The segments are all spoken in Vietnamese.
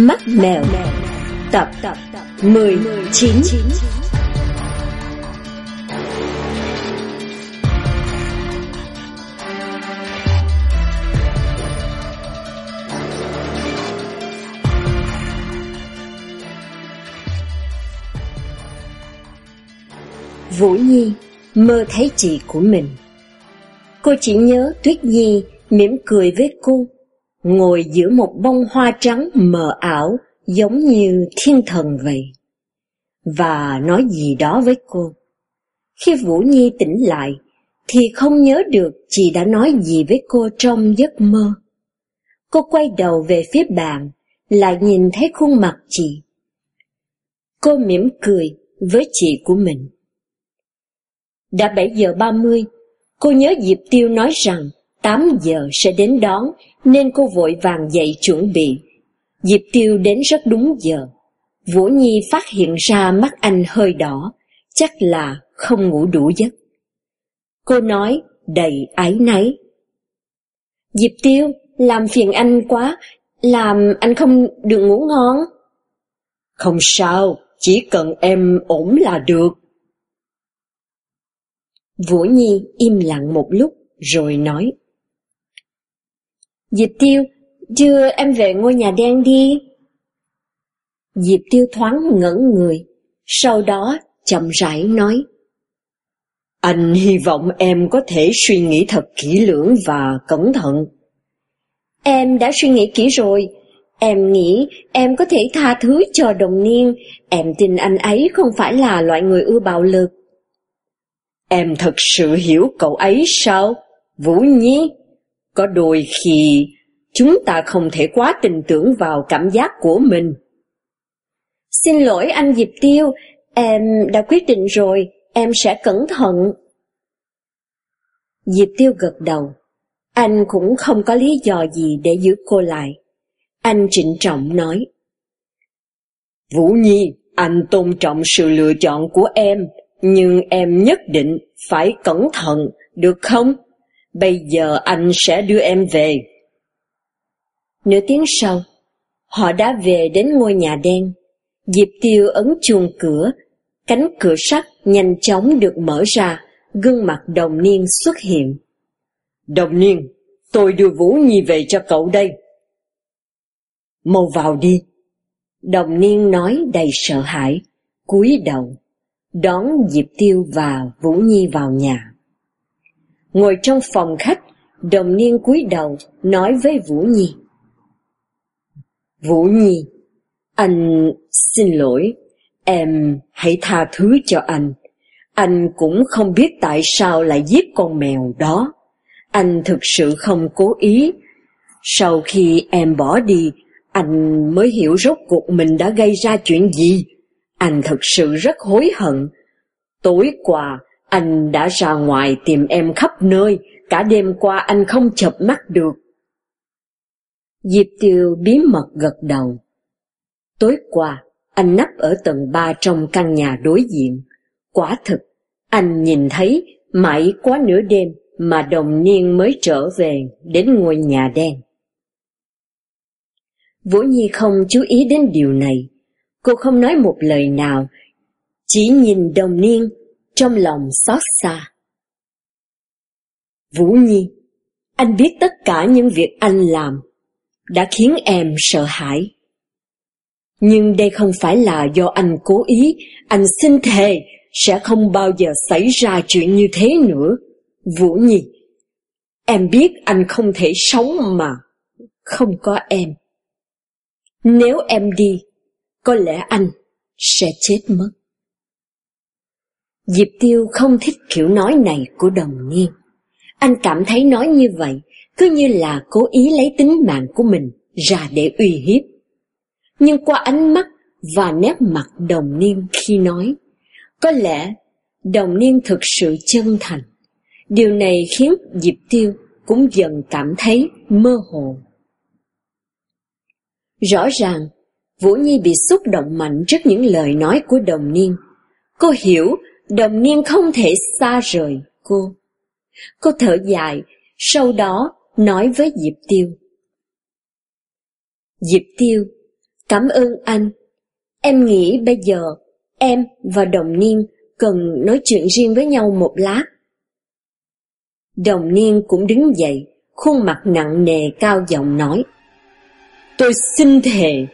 Mắt mèo. Tập 19 Vũ Nhi mơ thấy chị của mình. Cô chỉ nhớ Tuyết Nhi mỉm cười với cô, ngồi giữa một bông hoa trắng mờ ảo giống như thiên thần vậy. Và nói gì đó với cô. Khi Vũ Nhi tỉnh lại, thì không nhớ được chị đã nói gì với cô trong giấc mơ. Cô quay đầu về phía bàn, lại nhìn thấy khuôn mặt chị. Cô mỉm cười với chị của mình. Đã 7 giờ 30, cô nhớ Diệp Tiêu nói rằng 8 giờ sẽ đến đón, nên cô vội vàng dậy chuẩn bị. Diệp Tiêu đến rất đúng giờ. Vũ Nhi phát hiện ra mắt anh hơi đỏ, chắc là không ngủ đủ giấc. Cô nói đầy ái náy. Diệp Tiêu, làm phiền anh quá, làm anh không được ngủ ngon. Không sao, chỉ cần em ổn là được. Vũ Nhi im lặng một lúc rồi nói. Diệp Tiêu, đưa em về ngôi nhà đen đi. Diệp Tiêu thoáng ngẩn người, sau đó chậm rãi nói. Anh hy vọng em có thể suy nghĩ thật kỹ lưỡng và cẩn thận. Em đã suy nghĩ kỹ rồi. Em nghĩ em có thể tha thứ cho đồng niên. Em tin anh ấy không phải là loại người ưa bạo lực. Em thật sự hiểu cậu ấy sao? Vũ Nhi, có đôi khi chúng ta không thể quá tin tưởng vào cảm giác của mình. Xin lỗi anh Diệp Tiêu, em đã quyết định rồi, em sẽ cẩn thận. Diệp Tiêu gật đầu. Anh cũng không có lý do gì để giữ cô lại. Anh trịnh trọng nói. Vũ Nhi, anh tôn trọng sự lựa chọn của em, nhưng em nhất định phải cẩn thận, được không? Bây giờ anh sẽ đưa em về. Nửa tiếng sau, họ đã về đến ngôi nhà đen. Diệp Tiêu ấn chuông cửa, cánh cửa sắt nhanh chóng được mở ra, gương mặt đồng niên xuất hiện. Đồng niên, tôi đưa Vũ Nhi về cho cậu đây. Mau vào đi. Đồng niên nói đầy sợ hãi, cúi đầu đón Diệp Tiêu và Vũ Nhi vào nhà. Ngồi trong phòng khách, đồng niên cúi đầu nói với Vũ Nhi. Vũ Nhi, anh xin lỗi, em hãy tha thứ cho anh. Anh cũng không biết tại sao lại giết con mèo đó. Anh thực sự không cố ý. Sau khi em bỏ đi, anh mới hiểu rốt cuộc mình đã gây ra chuyện gì. Anh thật sự rất hối hận. Tối qua, anh đã ra ngoài tìm em khắp nơi, cả đêm qua anh không chập mắt được. Diệp Tiêu bí mật gật đầu. Tối qua, anh nấp ở tầng ba trong căn nhà đối diện. Quả thực, anh nhìn thấy mãi quá nửa đêm mà đồng niên mới trở về đến ngôi nhà đen. Vũ Nhi không chú ý đến điều này, Cô không nói một lời nào, chỉ nhìn đồng niên, trong lòng xót xa. Vũ Nhi, anh biết tất cả những việc anh làm đã khiến em sợ hãi. Nhưng đây không phải là do anh cố ý, anh xin thề sẽ không bao giờ xảy ra chuyện như thế nữa. Vũ Nhi, em biết anh không thể sống mà không có em. Nếu em đi, có lẽ anh sẽ chết mất. Diệp Tiêu không thích kiểu nói này của đồng niên. Anh cảm thấy nói như vậy cứ như là cố ý lấy tính mạng của mình ra để uy hiếp. Nhưng qua ánh mắt và nét mặt đồng niên khi nói, có lẽ đồng niên thực sự chân thành. Điều này khiến Diệp Tiêu cũng dần cảm thấy mơ hồ. Rõ ràng, Vũ Nhi bị xúc động mạnh trước những lời nói của đồng niên. Cô hiểu đồng niên không thể xa rời cô. Cô thở dài, sau đó nói với Diệp Tiêu. Diệp Tiêu, Cảm ơn anh. Em nghĩ bây giờ em và Đồng Niên cần nói chuyện riêng với nhau một lát. Đồng Niên cũng đứng dậy, khuôn mặt nặng nề cao giọng nói. Tôi xin thề,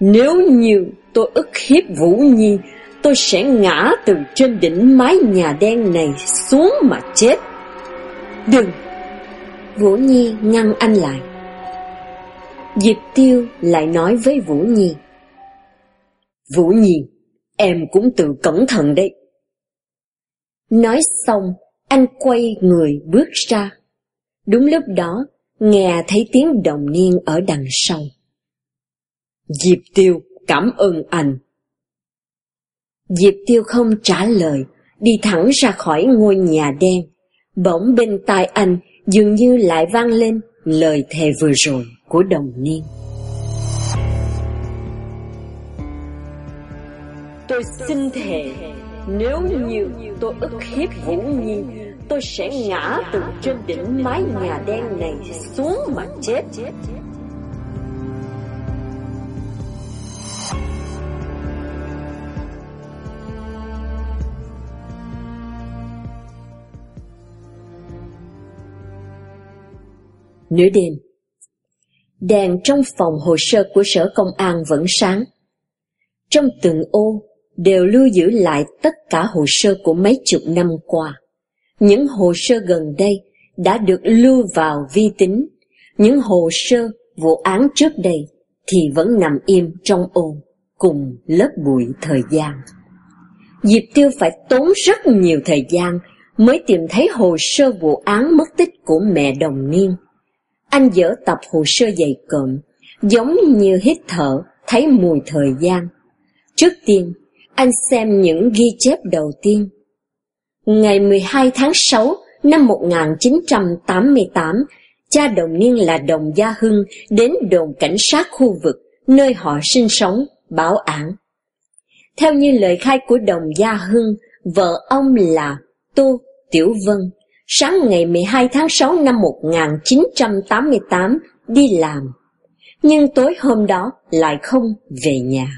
nếu như tôi ức hiếp Vũ Nhi, tôi sẽ ngã từ trên đỉnh mái nhà đen này xuống mà chết. Đừng! Vũ Nhi ngăn anh lại. Diệp Tiêu lại nói với Vũ Nhi. Vũ Nhi, em cũng tự cẩn thận đấy. Nói xong, anh quay người bước ra. Đúng lúc đó, nghe thấy tiếng đồng niên ở đằng sau. Diệp Tiêu, cảm ơn anh. Diệp Tiêu không trả lời, đi thẳng ra khỏi ngôi nhà đen. Bỗng bên tai anh dường như lại vang lên lời thề vừa rồi của đồng niên. Tôi xin thề, nếu như tôi ức hiếp Vũ Nhi, tôi sẽ ngã từ trên đỉnh mái nhà đen này xuống mà chết. Nửa đêm Đèn trong phòng hồ sơ của sở công an vẫn sáng. Trong từng ô đều lưu giữ lại tất cả hồ sơ của mấy chục năm qua. Những hồ sơ gần đây đã được lưu vào vi tính, những hồ sơ vụ án trước đây thì vẫn nằm im trong ô cùng lớp bụi thời gian. Diệp Tiêu phải tốn rất nhiều thời gian mới tìm thấy hồ sơ vụ án mất tích của mẹ đồng niên. Anh dở tập hồ sơ dày cộm, giống như hít thở, thấy mùi thời gian. Trước tiên, anh xem những ghi chép đầu tiên. Ngày 12 tháng 6 năm 1988, cha đồng niên là đồng Gia Hưng đến đồn cảnh sát khu vực nơi họ sinh sống, báo án. Theo như lời khai của đồng Gia Hưng, vợ ông là Tô Tiểu Vân, sáng ngày 12 tháng 6 năm 1988 đi làm, nhưng tối hôm đó lại không về nhà.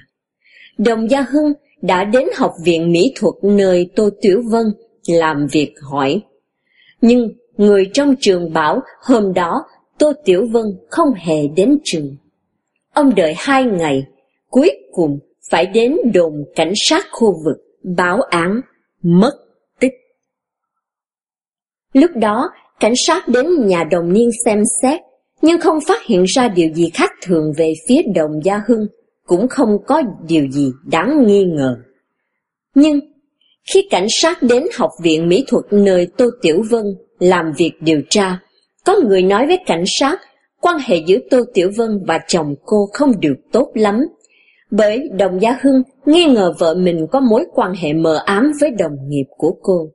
Đồng Gia Hưng đã đến học viện mỹ thuật nơi Tô Tiểu Vân làm việc hỏi. Nhưng người trong trường bảo hôm đó Tô Tiểu Vân không hề đến trường. Ông đợi hai ngày, cuối cùng phải đến đồn cảnh sát khu vực báo án mất. Lúc đó, cảnh sát đến nhà đồng niên xem xét, nhưng không phát hiện ra điều gì khác thường về phía đồng gia hưng cũng không có điều gì đáng nghi ngờ. Nhưng, khi cảnh sát đến học viện mỹ thuật nơi Tô Tiểu Vân làm việc điều tra, có người nói với cảnh sát quan hệ giữa Tô Tiểu Vân và chồng cô không được tốt lắm, bởi đồng gia Hưng nghi ngờ vợ mình có mối quan hệ mờ ám với đồng nghiệp của cô.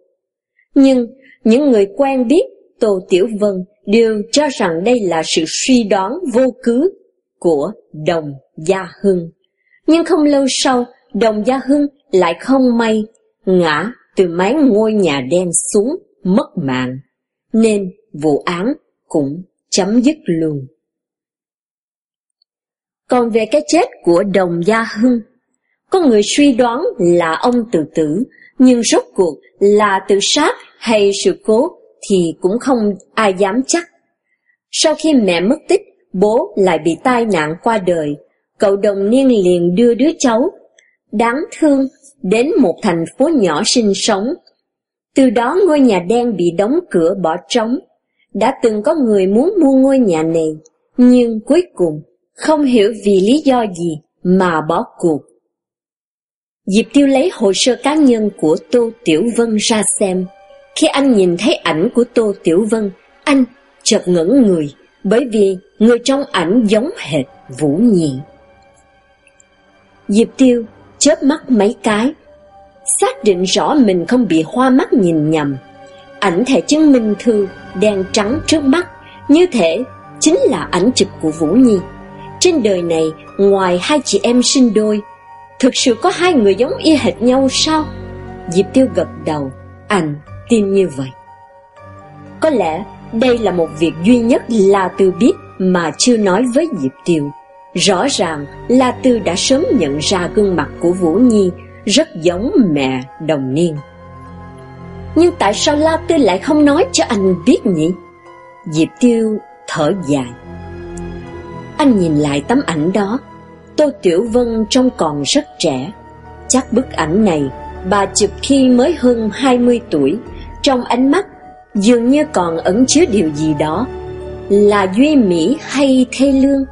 Nhưng những người quen biết Tô Tiểu Vân đều cho rằng đây là sự suy đoán vô cứ của đồng gia Hưng. Nhưng không lâu sau, đồng gia Hưng lại không may ngã từ mái ngôi nhà đen xuống mất mạng, nên vụ án cũng chấm dứt luôn. Còn về cái chết của đồng gia Hưng, có người suy đoán là ông tự tử, nhưng rốt cuộc là tự sát hay sự cố thì cũng không ai dám chắc. Sau khi mẹ mất tích, bố lại bị tai nạn qua đời, cậu đồng niên liền đưa đứa cháu đáng thương đến một thành phố nhỏ sinh sống. Từ đó ngôi nhà đen bị đóng cửa bỏ trống. Đã từng có người muốn mua ngôi nhà này, nhưng cuối cùng không hiểu vì lý do gì mà bỏ cuộc. Diệp Tiêu lấy hồ sơ cá nhân của Tô Tiểu Vân ra xem. Khi anh nhìn thấy ảnh của Tô Tiểu Vân, anh chợt ngẩn người, bởi vì người trong ảnh giống hệt Vũ Nhị. Diệp Tiêu chớp mắt mấy cái, xác định rõ mình không bị hoa mắt nhìn nhầm. Ảnh thẻ chứng minh thư đen trắng trước mắt, như thể chính là ảnh chụp của Vũ Nhi. Trên đời này, ngoài hai chị em sinh đôi, thực sự có hai người giống y hệt nhau sao? Diệp Tiêu gật đầu, ảnh tin như vậy. Có lẽ đây là một việc duy nhất là Tư biết mà chưa nói với Diệp Tiêu. Rõ ràng La Tư đã sớm nhận ra gương mặt của Vũ Nhi rất giống mẹ đồng niên. Nhưng tại sao La Tư lại không nói cho anh biết nhỉ? Diệp Tiêu thở dài. Anh nhìn lại tấm ảnh đó, Tô Tiểu Vân trông còn rất trẻ. Chắc bức ảnh này bà chụp khi mới hơn 20 tuổi, trong ánh mắt dường như còn ẩn chứa điều gì đó, là duy mỹ hay thê lương.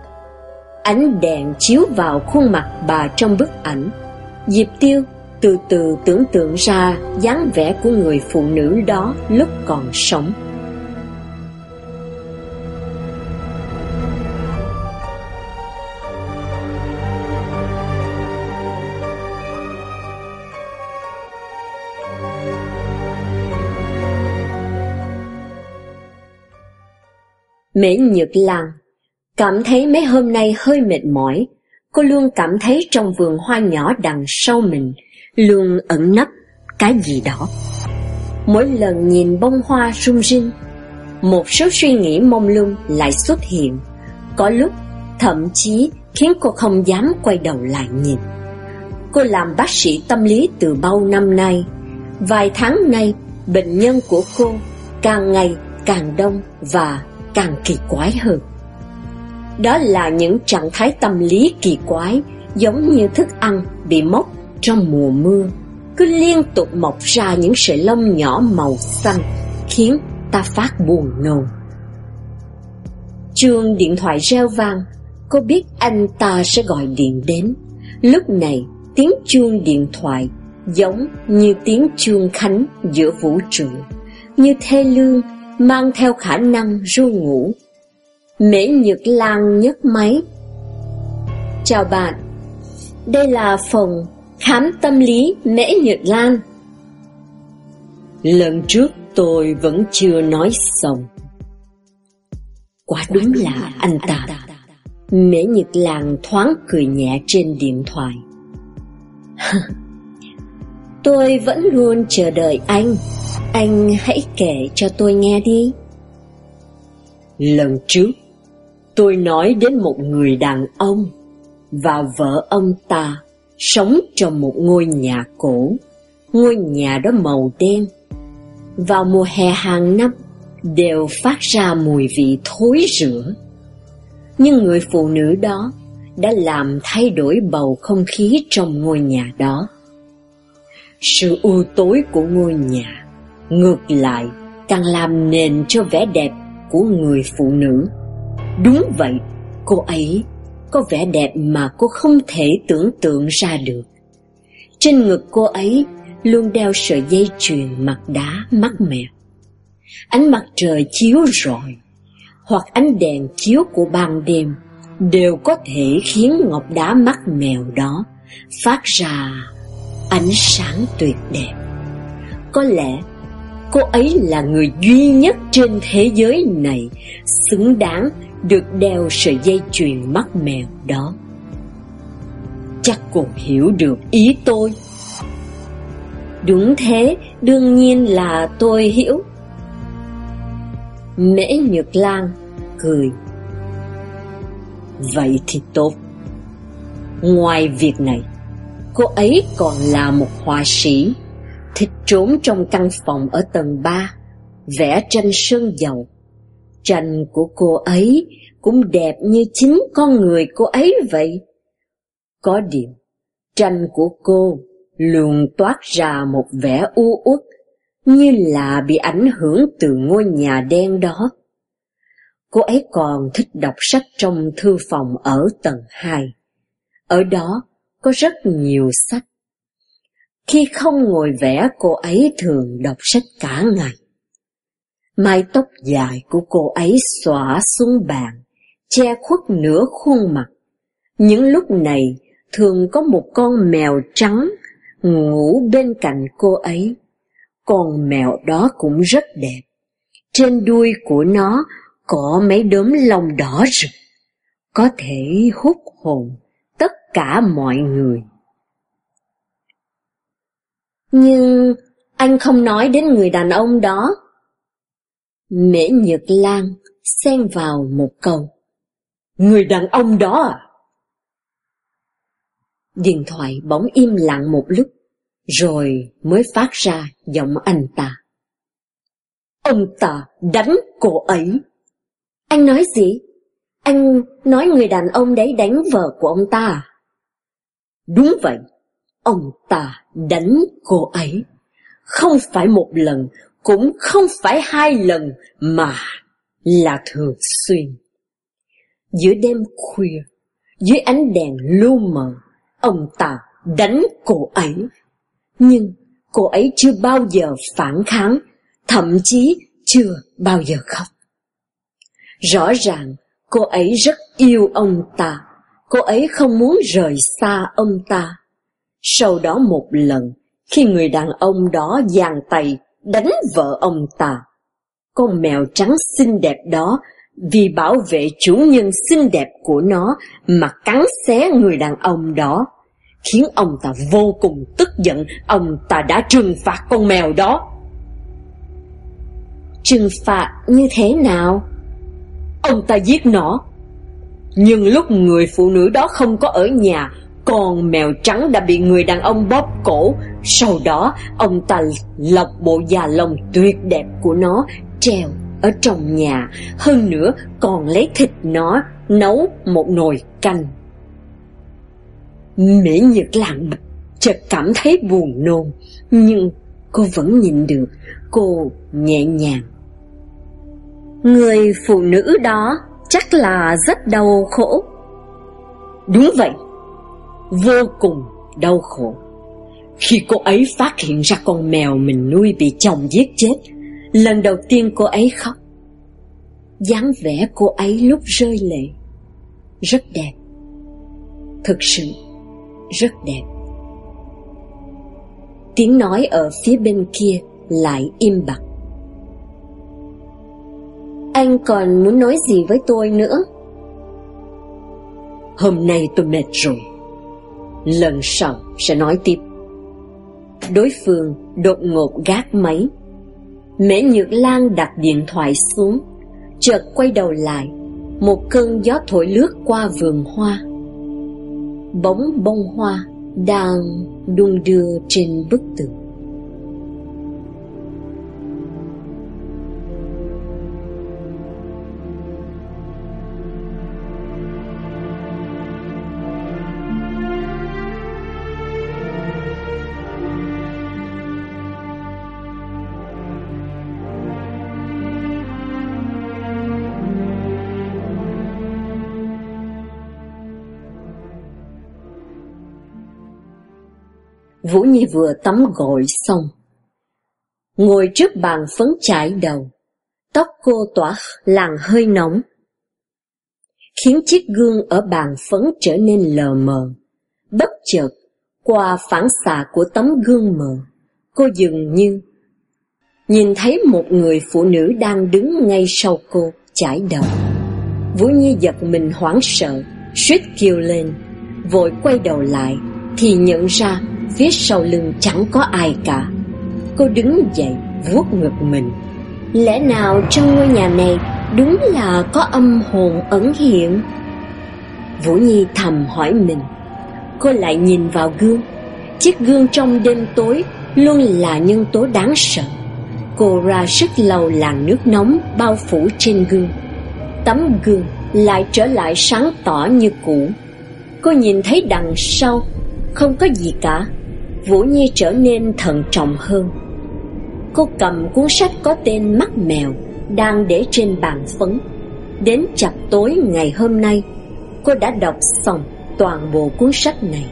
Ánh đèn chiếu vào khuôn mặt bà trong bức ảnh. Diệp Tiêu từ từ tưởng tượng ra dáng vẻ của người phụ nữ đó lúc còn sống. Mễ Nhược Lan. Cảm thấy mấy hôm nay hơi mệt mỏi. Cô luôn cảm thấy trong vườn hoa nhỏ đằng sau mình Luôn ẩn nấp cái gì đó. Mỗi lần nhìn bông hoa rung rinh, Một số suy nghĩ mông lung lại xuất hiện. Có lúc, thậm chí khiến cô không dám quay đầu lại nhìn. Cô làm bác sĩ tâm lý từ bao năm nay. Vài tháng nay, bệnh nhân của cô càng ngày càng đông và càng kỳ quái hơn. Đó là những trạng thái tâm lý kỳ quái giống như thức ăn bị mốc trong mùa mưa, cứ liên tục mọc ra những sợi lông nhỏ màu xanh khiến ta phát buồn nôn. Chuông điện thoại reo vang, cô biết anh ta sẽ gọi điện đến. Lúc này, tiếng chuông điện thoại giống như tiếng chuông khánh giữa vũ trụ, như thê lương mang theo khả năng ru ngủ. Mễ Nhược Lan nhấc máy. Chào bạn, đây là phòng khám tâm lý Mễ Nhược Lan. Lần trước tôi vẫn chưa nói xong. Quả đúng là anh ta. Mễ Nhược Lan thoáng cười nhẹ trên điện thoại. tôi vẫn luôn chờ đợi anh. Anh hãy kể cho tôi nghe đi. Lần trước, tôi nói đến một người đàn ông và vợ ông ta sống trong một ngôi nhà cổ. Ngôi nhà đó màu đen. Vào mùa hè hàng năm đều phát ra mùi vị thối rữa. Nhưng người phụ nữ đó đã làm thay đổi bầu không khí trong ngôi nhà đó. Sự u tối của ngôi nhà ngược lại càng làm nền cho vẻ đẹp của người phụ nữ. Đúng vậy, cô ấy có vẻ đẹp mà cô không thể tưởng tượng ra được. Trên ngực cô ấy luôn đeo sợi dây chuyền mặt đá mắt mèo. Ánh mặt trời chiếu rọi hoặc ánh đèn chiếu của ban đêm đều có thể khiến ngọc đá mắt mèo đó phát ra ánh sáng tuyệt đẹp. Có lẽ cô ấy là người duy nhất trên thế giới này xứng đáng được đeo sợi dây chuyền mắt mèo đó. Chắc cô hiểu được ý tôi. Đúng thế, đương nhiên là tôi hiểu. Mễ Nhược Lan cười. Vậy thì tốt. Ngoài việc này, cô ấy còn là một họa sĩ thích trốn trong căn phòng ở tầng 3, vẽ tranh sơn dầu. Tranh của cô ấy cũng đẹp như chính con người cô ấy vậy. Có điều, tranh của cô luôn toát ra một vẻ u uất, như là bị ảnh hưởng từ ngôi nhà đen đó. Cô ấy còn thích đọc sách trong thư phòng ở tầng 2. Ở đó có rất nhiều sách khi không ngồi vẽ cô ấy thường đọc sách cả ngày. Mái tóc dài của cô ấy xõa xuống bàn, che khuất nửa khuôn mặt. Những lúc này thường có một con mèo trắng ngủ bên cạnh cô ấy. Con mèo đó cũng rất đẹp. Trên đuôi của nó có mấy đốm lông đỏ rực, có thể hút hồn tất cả mọi người. Nhưng anh không nói đến người đàn ông đó. Mễ Nhược Lan xen vào một câu. Người đàn ông đó à? Điện thoại bỗng im lặng một lúc, rồi mới phát ra giọng anh ta. Ông ta đánh cô ấy. Anh nói gì? Anh nói người đàn ông đấy đánh vợ của ông ta à? Đúng vậy, ông ta đánh cô ấy. Không phải một lần, cũng không phải hai lần, mà là thường xuyên. Giữa đêm khuya, dưới ánh đèn lu mờ, ông ta đánh cô ấy. Nhưng cô ấy chưa bao giờ phản kháng, thậm chí chưa bao giờ khóc. Rõ ràng cô ấy rất yêu ông ta, cô ấy không muốn rời xa ông ta. Sau đó một lần, khi người đàn ông đó giang tay đánh vợ ông ta, con mèo trắng xinh đẹp đó vì bảo vệ chủ nhân xinh đẹp của nó mà cắn xé người đàn ông đó, khiến ông ta vô cùng tức giận, ông ta đã trừng phạt con mèo đó. Trừng phạt như thế nào? Ông ta giết nó. Nhưng lúc người phụ nữ đó không có ở nhà, con mèo trắng đã bị người đàn ông bóp cổ. Sau đó, ông ta lọc bộ da lông tuyệt đẹp của nó treo ở trong nhà, hơn nữa còn lấy thịt nó nấu một nồi canh. Mỹ Nhật lặng chợt cảm thấy buồn nôn, nhưng cô vẫn nhìn được, cô nhẹ nhàng. Người phụ nữ đó chắc là rất đau khổ. Đúng vậy, vô cùng đau khổ. Khi cô ấy phát hiện ra con mèo mình nuôi bị chồng giết chết, lần đầu tiên cô ấy khóc. dáng vẻ cô ấy lúc rơi lệ rất đẹp. Thực sự rất đẹp. Tiếng nói ở phía bên kia lại im bặt. Anh còn muốn nói gì với tôi nữa? Hôm nay tôi mệt rồi lần sau sẽ nói tiếp. Đối phương đột ngột gác máy. Mễ nhược lan đặt điện thoại xuống, chợt quay đầu lại, một cơn gió thổi lướt qua vườn hoa. Bóng bông hoa đang đung đưa trên bức tường. Vũ Nhi vừa tắm gội xong. Ngồi trước bàn phấn chải đầu, tóc cô tỏa làn hơi nóng, khiến chiếc gương ở bàn phấn trở nên lờ mờ. Bất chợt, qua phản xạ của tấm gương mờ, cô dường như nhìn thấy một người phụ nữ đang đứng ngay sau cô, chải đầu. Vũ Nhi giật mình hoảng sợ, suýt kêu lên, vội quay đầu lại, thì nhận ra phía sau lưng chẳng có ai cả. Cô đứng dậy, vuốt ngực mình. Lẽ nào trong ngôi nhà này đúng là có âm hồn ẩn hiện? Vũ Nhi thầm hỏi mình. Cô lại nhìn vào gương. Chiếc gương trong đêm tối luôn là nhân tố đáng sợ. Cô ra sức lầu làn nước nóng bao phủ trên gương. Tấm gương lại trở lại sáng tỏ như cũ. Cô nhìn thấy đằng sau không có gì cả Vũ Nhi trở nên thận trọng hơn. Cô cầm cuốn sách có tên Mắt Mèo Đang để trên bàn phấn. Đến chập tối ngày hôm nay, Cô đã đọc xong toàn bộ cuốn sách này.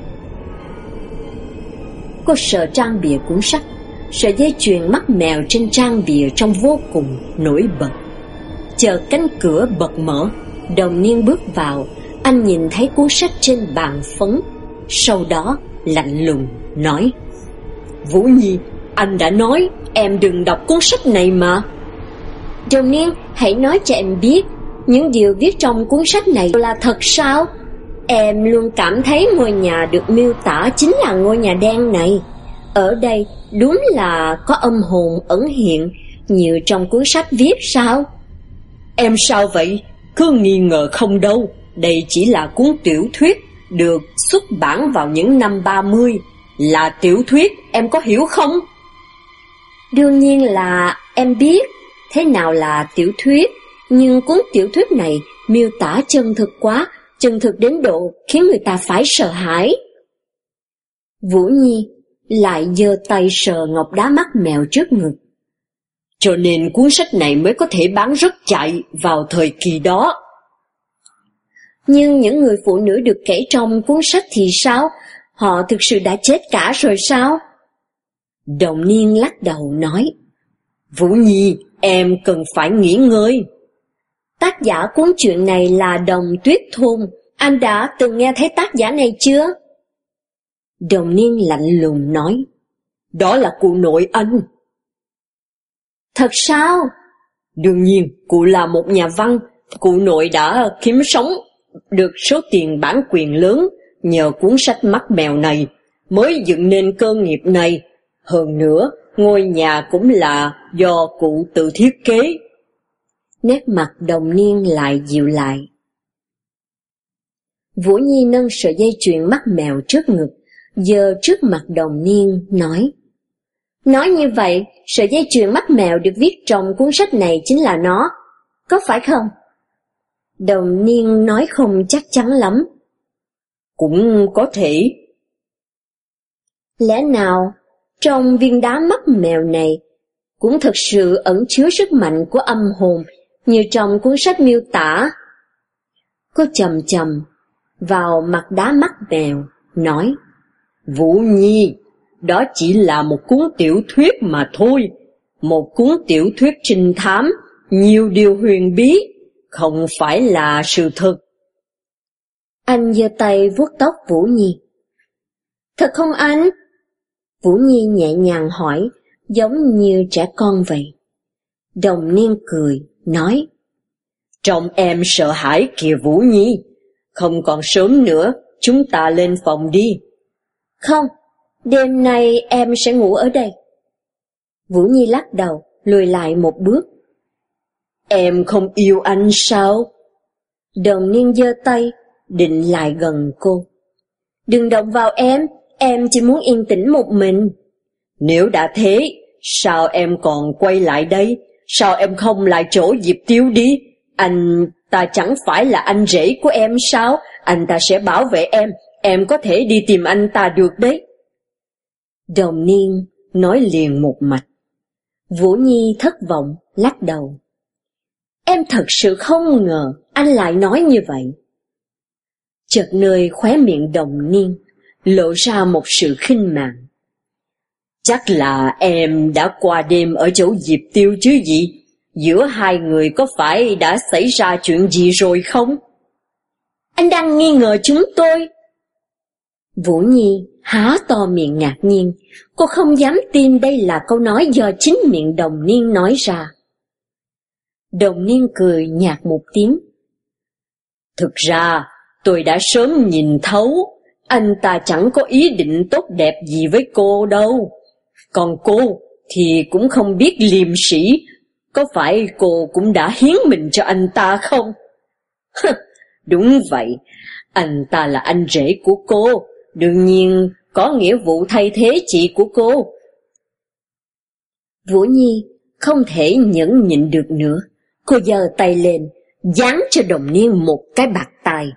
Cô sợ trang bìa cuốn sách Sợi dây chuyền mắt mèo trên trang bìa trông vô cùng nổi bật. Chờ cánh cửa bật mở, Đồng niên bước vào, Anh nhìn thấy cuốn sách trên bàn phấn, Sau đó lạnh lùng nói Vũ Nhi, anh đã nói em đừng đọc cuốn sách này mà Đồng niên, hãy nói cho em biết Những điều viết trong cuốn sách này là thật sao? Em luôn cảm thấy ngôi nhà được miêu tả chính là ngôi nhà đen này Ở đây đúng là có âm hồn ẩn hiện Như trong cuốn sách viết sao? Em sao vậy? Cứ nghi ngờ không đâu Đây chỉ là cuốn tiểu thuyết được xuất bản vào những năm 30, là tiểu thuyết, em có hiểu không? Đương nhiên là em biết thế nào là tiểu thuyết, nhưng cuốn tiểu thuyết này miêu tả chân thực quá, chân thực đến độ khiến người ta phải sợ hãi. Vũ Nhi lại giơ tay sờ ngọc đá mắt mèo trước ngực. Cho nên cuốn sách này mới có thể bán rất chạy vào thời kỳ đó. Nhưng những người phụ nữ được kể trong cuốn sách thì sao? Họ thực sự đã chết cả rồi sao? Đồng niên lắc đầu nói, Vũ Nhi, em cần phải nghỉ ngơi. Tác giả cuốn truyện này là Đồng Tuyết Thôn. Anh đã từng nghe thấy tác giả này chưa? Đồng niên lạnh lùng nói, Đó là cụ nội anh. Thật sao? Đương nhiên, cụ là một nhà văn, cụ nội đã kiếm sống được số tiền bản quyền lớn nhờ cuốn sách mắt mèo này, mới dựng nên cơ nghiệp này. Hơn nữa, ngôi nhà cũng là do cụ tự thiết kế. Nét mặt đồng niên lại dịu lại. Vũ Nhi nâng sợi dây chuyền mắt mèo trước ngực, giờ trước mặt đồng niên, nói. Nói như vậy, sợi dây chuyền mắt mèo được viết trong cuốn sách này chính là nó, có phải không? Đồng niên nói không chắc chắn lắm. Cũng có thể. Lẽ nào, trong viên đá mắt mèo này, cũng thật sự ẩn chứa sức mạnh của âm hồn như trong cuốn sách miêu tả. Cô chầm chầm vào mặt đá mắt mèo, nói, Vũ Nhi, đó chỉ là một cuốn tiểu thuyết mà thôi, một cuốn tiểu thuyết trinh thám, nhiều điều huyền bí, không phải là sự thật. Anh giơ tay vuốt tóc Vũ Nhi. Thật không anh? Vũ Nhi nhẹ nhàng hỏi, giống như trẻ con vậy. Đồng niên cười, nói. Trong em sợ hãi kìa Vũ Nhi, không còn sớm nữa, chúng ta lên phòng đi. Không, đêm nay em sẽ ngủ ở đây. Vũ Nhi lắc đầu, lùi lại một bước. Em không yêu anh sao? Đồng niên giơ tay, định lại gần cô. Đừng động vào em, em chỉ muốn yên tĩnh một mình. Nếu đã thế, sao em còn quay lại đây? Sao em không lại chỗ Diệp Tiêu đi? Anh ta chẳng phải là anh rể của em sao? Anh ta sẽ bảo vệ em, em có thể đi tìm anh ta được đấy. Đồng niên nói liền một mạch. Vũ Nhi thất vọng, lắc đầu. Em thật sự không ngờ anh lại nói như vậy. Chợt nơi khóe miệng đồng niên, lộ ra một sự khinh mạng. Chắc là em đã qua đêm ở chỗ Diệp Tiêu chứ gì? Giữa hai người có phải đã xảy ra chuyện gì rồi không? Anh đang nghi ngờ chúng tôi. Vũ Nhi há to miệng ngạc nhiên, cô không dám tin đây là câu nói do chính miệng đồng niên nói ra. Đồng niên cười nhạt một tiếng. Thực ra, tôi đã sớm nhìn thấu, anh ta chẳng có ý định tốt đẹp gì với cô đâu. Còn cô thì cũng không biết liềm sĩ, có phải cô cũng đã hiến mình cho anh ta không? Đúng vậy, anh ta là anh rể của cô, đương nhiên có nghĩa vụ thay thế chị của cô. Vũ Nhi không thể nhẫn nhịn được nữa, cô giơ tay lên, dán cho đồng niên một cái bạc tài.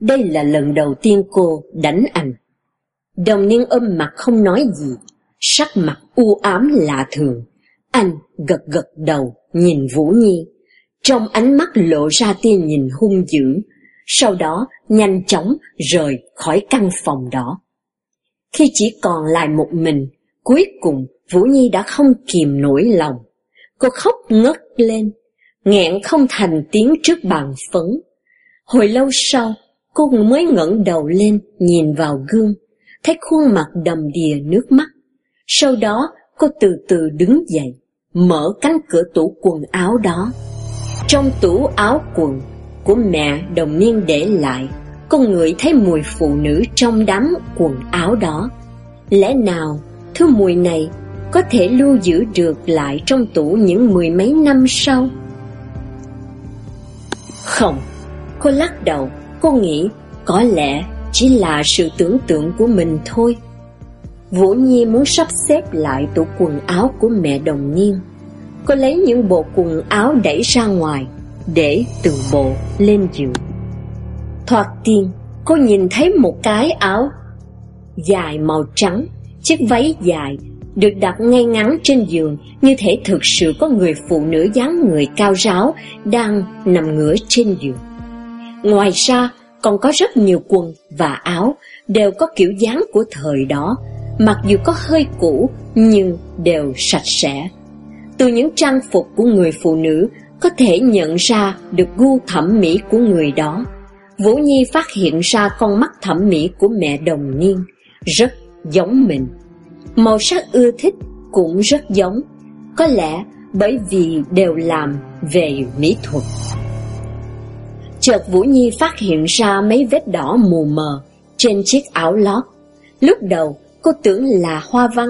Đây là lần đầu tiên cô đánh anh. Đồng niên âm mặt không nói gì, sắc mặt u ám lạ thường. Anh gật gật đầu, nhìn Vũ Nhi. Trong ánh mắt lộ ra tia nhìn hung dữ, sau đó nhanh chóng rời khỏi căn phòng đó. Khi chỉ còn lại một mình, cuối cùng Vũ Nhi đã không kìm nổi lòng. Cô khóc ngất lên, nghẹn không thành tiếng trước bàn phấn. Hồi lâu sau, cô mới ngẩng đầu lên nhìn vào gương, thấy khuôn mặt đầm đìa nước mắt. Sau đó, cô từ từ đứng dậy, mở cánh cửa tủ quần áo đó. Trong tủ áo quần của mẹ đồng niên để lại, con người thấy mùi phụ nữ trong đám quần áo đó. Lẽ nào thứ mùi này có thể lưu giữ được lại trong tủ những mười mấy năm sau? Không, cô lắc đầu, cô nghĩ có lẽ chỉ là sự tưởng tượng của mình thôi. Vũ Nhi muốn sắp xếp lại tủ quần áo của mẹ đồng niên. Cô lấy những bộ quần áo đẩy ra ngoài, để từ bộ lên giường. Thoạt tiên, cô nhìn thấy một cái áo dài màu trắng, chiếc váy dài được đặt ngay ngắn trên giường như thể thực sự có người phụ nữ dáng người cao ráo đang nằm ngửa trên giường. Ngoài ra, còn có rất nhiều quần và áo đều có kiểu dáng của thời đó, mặc dù có hơi cũ nhưng đều sạch sẽ. Từ những trang phục của người phụ nữ có thể nhận ra được gu thẩm mỹ của người đó. Vũ Nhi phát hiện ra con mắt thẩm mỹ của mẹ đồng niên, rất giống mình. Màu sắc ưa thích cũng rất giống, có lẽ bởi vì đều làm về mỹ thuật. Chợt Vũ Nhi phát hiện ra mấy vết đỏ mù mờ trên chiếc áo lót. Lúc đầu cô tưởng là hoa văn,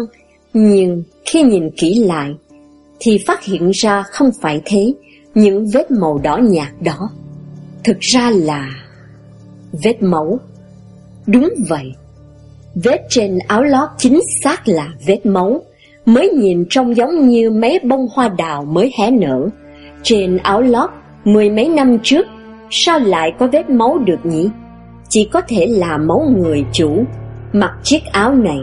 nhưng khi nhìn kỹ lại thì phát hiện ra không phải thế, những vết màu đỏ nhạt đó thực ra là vết máu. Đúng vậy, vết trên áo lót chính xác là vết máu, mới nhìn trông giống như mấy bông hoa đào mới hé nở. Trên áo lót mười mấy năm trước, sao lại có vết máu được nhỉ? Chỉ có thể là máu người chủ, mặc chiếc áo này.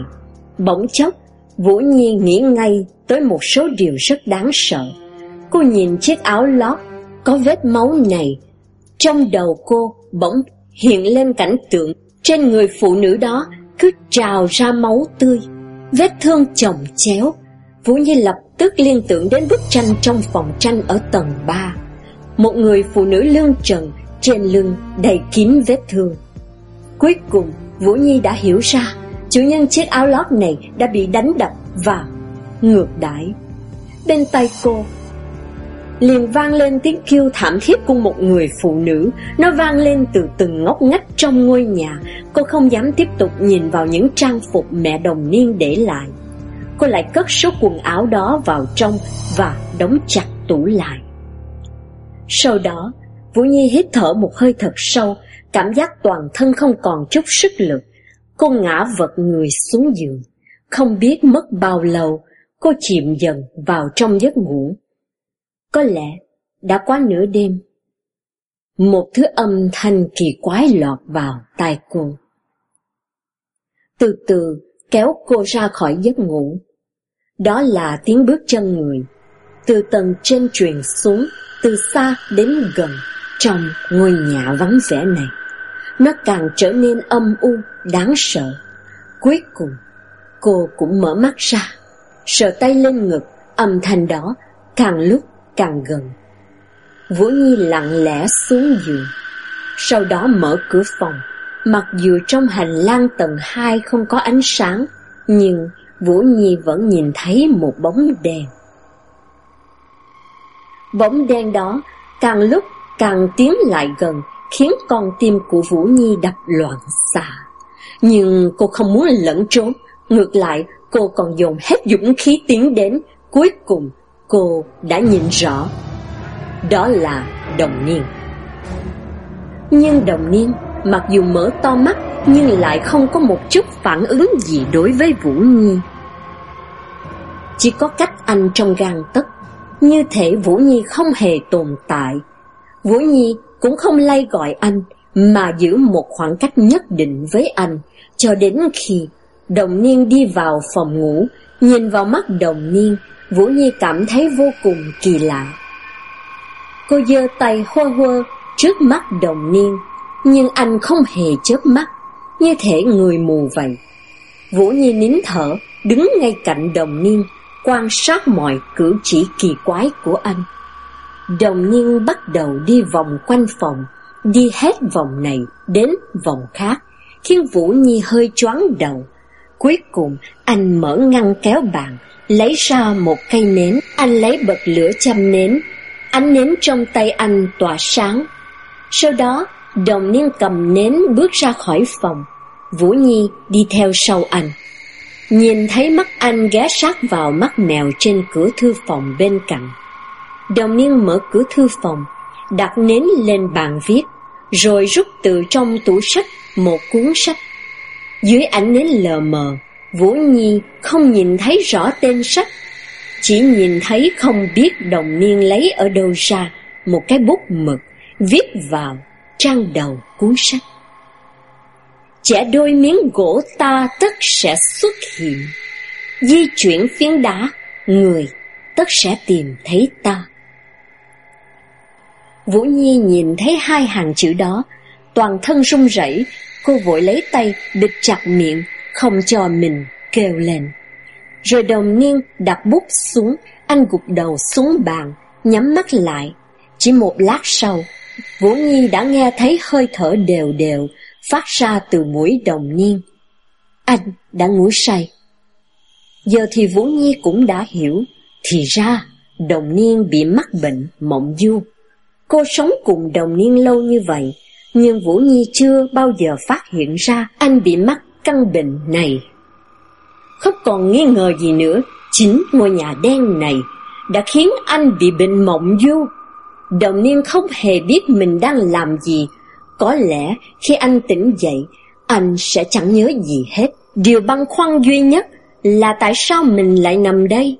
Bỗng chốc, Vũ Nhi nghĩ ngay tới một số điều rất đáng sợ. Cô nhìn chiếc áo lót có vết máu này. Trong đầu cô bỗng hiện lên cảnh tượng trên người phụ nữ đó cứ trào ra máu tươi, vết thương chồng chéo. Vũ Nhi lập tức liên tưởng đến bức tranh trong phòng tranh ở tầng 3. Một người phụ nữ lưng trần, trên lưng đầy kín vết thương. Cuối cùng, Vũ Nhi đã hiểu ra chủ nhân chiếc áo lót này đã bị đánh đập và ngược đãi. Bên tay cô liền vang lên tiếng kêu thảm thiết của một người phụ nữ. Nó vang lên từ từng ngóc ngách trong ngôi nhà. Cô không dám tiếp tục nhìn vào những trang phục mẹ đồng niên để lại. Cô lại cất số quần áo đó vào trong và đóng chặt tủ lại. Sau đó, Vũ Nhi hít thở một hơi thật sâu, cảm giác toàn thân không còn chút sức lực. Cô ngã vật người xuống giường. Không biết mất bao lâu, cô chìm dần vào trong giấc ngủ. Có lẽ đã quá nửa đêm. Một thứ âm thanh kỳ quái lọt vào tai cô. Từ từ kéo cô ra khỏi giấc ngủ. Đó là tiếng bước chân người, từ tầng trên truyền xuống, từ xa đến gần, trong ngôi nhà vắng vẻ này. Nó càng trở nên âm u, đáng sợ. Cuối cùng, cô cũng mở mắt ra, sờ tay lên ngực, âm thanh đó càng lúc càng gần. Vũ Nhi lặng lẽ xuống giường, sau đó mở cửa phòng. Mặc dù trong hành lang tầng 2 không có ánh sáng, nhưng Vũ Nhi vẫn nhìn thấy một bóng đèn. Bóng đen đó càng lúc càng tiến lại gần, khiến con tim của Vũ Nhi đập loạn xạ. Nhưng cô không muốn lẫn trốn, ngược lại cô còn dùng hết dũng khí tiến đến, cuối cùng cô đã nhìn rõ. Đó là đồng niên. Nhưng đồng niên, mặc dù mở to mắt, nhưng lại không có một chút phản ứng gì đối với Vũ Nhi. Chỉ có cách anh trong gan tất, như thể Vũ Nhi không hề tồn tại. Vũ Nhi cũng không lay gọi anh, mà giữ một khoảng cách nhất định với anh, cho đến khi đồng niên đi vào phòng ngủ, nhìn vào mắt đồng niên, Vũ Nhi cảm thấy vô cùng kỳ lạ. Cô giơ tay hô hô trước mắt đồng niên, nhưng anh không hề chớp mắt, như thể người mù vậy. Vũ Nhi nín thở, đứng ngay cạnh đồng niên, quan sát mọi cử chỉ kỳ quái của anh. Đồng nhiên bắt đầu đi vòng quanh phòng, đi hết vòng này đến vòng khác, khiến Vũ Nhi hơi choáng đầu. Cuối cùng, anh mở ngăn kéo bàn, lấy ra một cây nến, anh lấy bật lửa châm nến. Ánh nến trong tay anh tỏa sáng. Sau đó, đồng niên cầm nến bước ra khỏi phòng. Vũ Nhi đi theo sau anh. Nhìn thấy mắt anh ghé sát vào mắt mèo trên cửa thư phòng bên cạnh. Đồng niên mở cửa thư phòng, đặt nến lên bàn viết. rồi rút từ trong tủ sách một cuốn sách. Dưới ánh nến lờ mờ, Vũ Nhi không nhìn thấy rõ tên sách, chỉ nhìn thấy không biết đồng niên lấy ở đâu ra một cái bút mực viết vào trang đầu cuốn sách. Chẻ đôi miếng gỗ ta tất sẽ xuất hiện, di chuyển phiến đá, người tất sẽ tìm thấy ta. Vũ Nhi nhìn thấy hai hàng chữ đó, toàn thân run rẩy, cô vội lấy tay bịt chặt miệng, không cho mình kêu lên. Rồi đồng niên đặt bút xuống, anh gục đầu xuống bàn, nhắm mắt lại. Chỉ một lát sau, Vũ Nhi đã nghe thấy hơi thở đều đều phát ra từ mũi đồng niên. Anh đã ngủ say. Giờ thì Vũ Nhi cũng đã hiểu, thì ra đồng niên bị mắc bệnh mộng du. Cô sống cùng đồng niên lâu như vậy, nhưng Vũ Nhi chưa bao giờ phát hiện ra anh bị mắc căn bệnh này. Không còn nghi ngờ gì nữa, chính ngôi nhà đen này đã khiến anh bị bệnh mộng du. Đồng niên không hề biết mình đang làm gì. Có lẽ khi anh tỉnh dậy, anh sẽ chẳng nhớ gì hết. Điều băn khoăn duy nhất là tại sao mình lại nằm đây.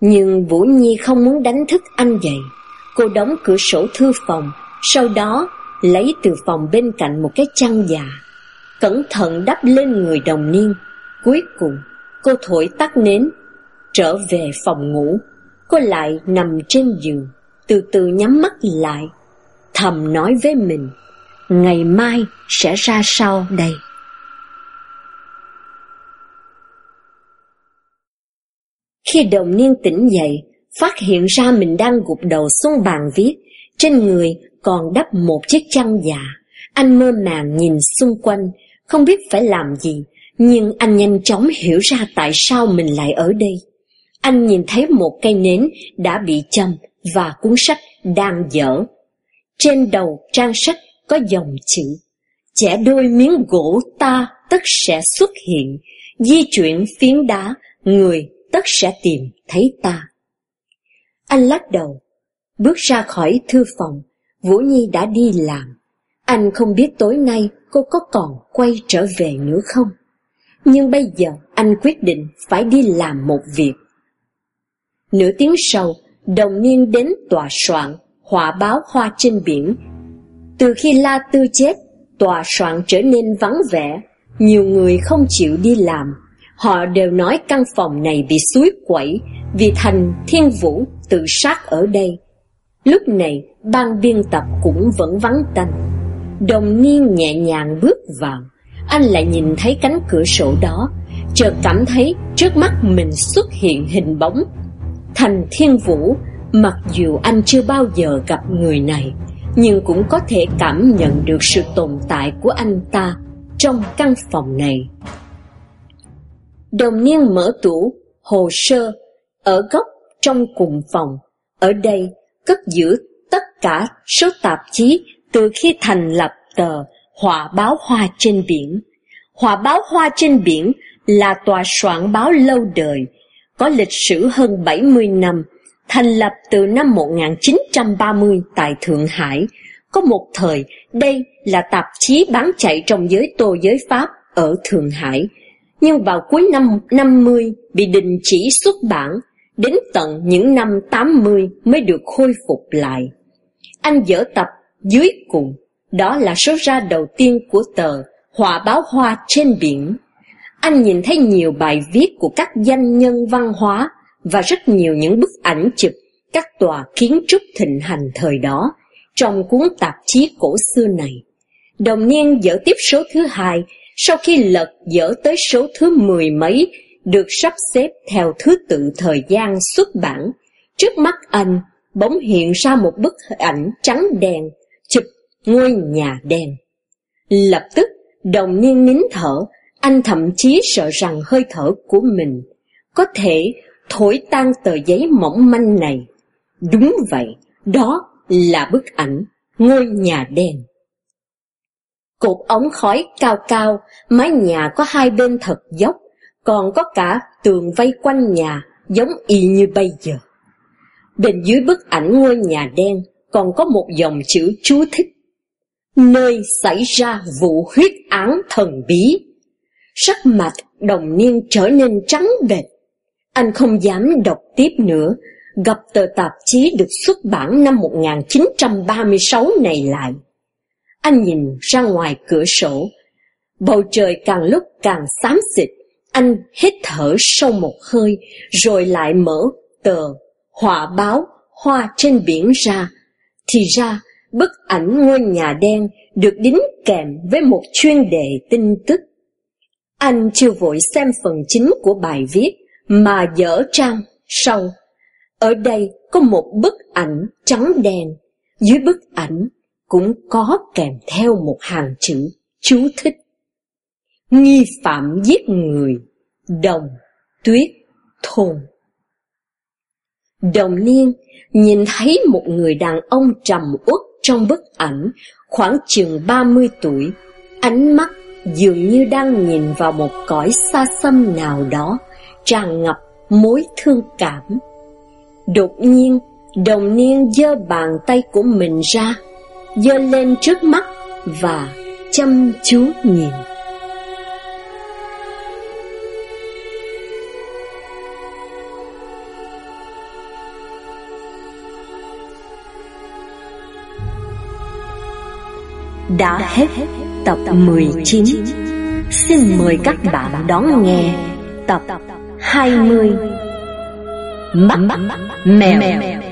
Nhưng Vũ Nhi không muốn đánh thức anh dậy. Cô đóng cửa sổ thư phòng, sau đó lấy từ phòng bên cạnh một cái chăn già, cẩn thận đắp lên người đồng niên. Cuối cùng, cô thổi tắt nến, trở về phòng ngủ. Cô lại nằm trên giường, từ từ nhắm mắt lại, thầm nói với mình, ngày mai sẽ ra sao đây? Khi đồng niên tỉnh dậy, phát hiện ra mình đang gục đầu xuống bàn viết, trên người còn đắp một chiếc chăn già. Anh mơ màng nhìn xung quanh, không biết phải làm gì, nhưng anh nhanh chóng hiểu ra tại sao mình lại ở đây. Anh nhìn thấy một cây nến đã bị châm và cuốn sách đang dở. Trên đầu trang sách có dòng chữ Chẻ đôi miếng gỗ ta tất sẽ xuất hiện, di chuyển phiến đá, người tất sẽ tìm thấy ta. Anh lắc đầu, bước ra khỏi thư phòng, Vũ Nhi đã đi làm. Anh không biết tối nay cô có còn quay trở về nữa không. Nhưng bây giờ anh quyết định phải đi làm một việc. Nửa tiếng sau, đồng niên đến tòa soạn, họa báo hoa trên biển. Từ khi La Tư chết, tòa soạn trở nên vắng vẻ, nhiều người không chịu đi làm. Họ đều nói căn phòng này bị suối quẩy vì thành thiên vũ tự sát ở đây. Lúc này, ban biên tập cũng vẫn vắng tanh. Đồng niên nhẹ nhàng bước vào, anh lại nhìn thấy cánh cửa sổ đó, chợt cảm thấy trước mắt mình xuất hiện hình bóng. Thành thiên vũ, mặc dù anh chưa bao giờ gặp người này, nhưng cũng có thể cảm nhận được sự tồn tại của anh ta trong căn phòng này. Đồng niên mở tủ, hồ sơ, ở góc trong cùng phòng. Ở đây, cất giữ tất cả số tạp chí từ khi thành lập tờ Họa báo Hoa trên biển. Họa báo Hoa trên biển là tòa soạn báo lâu đời, có lịch sử hơn 70 năm, thành lập từ năm 1930 tại Thượng Hải. Có một thời, đây là tạp chí bán chạy trong giới tô giới Pháp ở Thượng Hải. Nhưng vào cuối năm 50 bị đình chỉ xuất bản đến tận những năm 80 mới được khôi phục lại. Anh dở tập dưới cùng, đó là số ra đầu tiên của tờ Họa báo hoa trên biển. Anh nhìn thấy nhiều bài viết của các danh nhân văn hóa và rất nhiều những bức ảnh chụp các tòa kiến trúc thịnh hành thời đó trong cuốn tạp chí cổ xưa này. Đồng niên dở tiếp số thứ hai sau khi lật dở tới số thứ mười mấy được sắp xếp theo thứ tự thời gian xuất bản. Trước mắt anh bỗng hiện ra một bức ảnh trắng đen, chụp ngôi nhà đen. Lập tức, đồng niên nín thở, anh thậm chí sợ rằng hơi thở của mình có thể thổi tan tờ giấy mỏng manh này. Đúng vậy, đó là bức ảnh ngôi nhà đen. Cột ống khói cao cao, mái nhà có hai bên thật dốc, còn có cả tường vây quanh nhà giống y như bây giờ. Bên dưới bức ảnh ngôi nhà đen còn có một dòng chữ chú thích. nơi xảy ra vụ huyết án thần bí. Sắc mặt đồng niên trở nên trắng bệch. Anh không dám đọc tiếp nữa, gặp tờ tạp chí được xuất bản năm 1936 này lại. Anh nhìn ra ngoài cửa sổ, bầu trời càng lúc càng xám xịt, anh hít thở sâu một hơi, rồi lại mở tờ họa báo hoa trên biển ra. Thì ra, bức ảnh ngôi nhà đen được đính kèm với một chuyên đề tin tức. Anh chưa vội xem phần chính của bài viết, mà dở trang sau. Ở đây có một bức ảnh trắng đen, dưới bức ảnh cũng có kèm theo một hàng chữ chú thích. Nghi phạm giết người, đồng, tuyết, thôn. Đồng niên nhìn thấy một người đàn ông trầm uất trong bức ảnh, khoảng chừng 30 tuổi, ánh mắt dường như đang nhìn vào một cõi xa xăm nào đó, tràn ngập mối thương cảm. Đột nhiên, đồng niên giơ bàn tay của mình ra, giơ lên trước mắt và chăm chú nhìn. Đã hết tập 19 Xin mời các bạn đón nghe tập 20 Mắt mèo.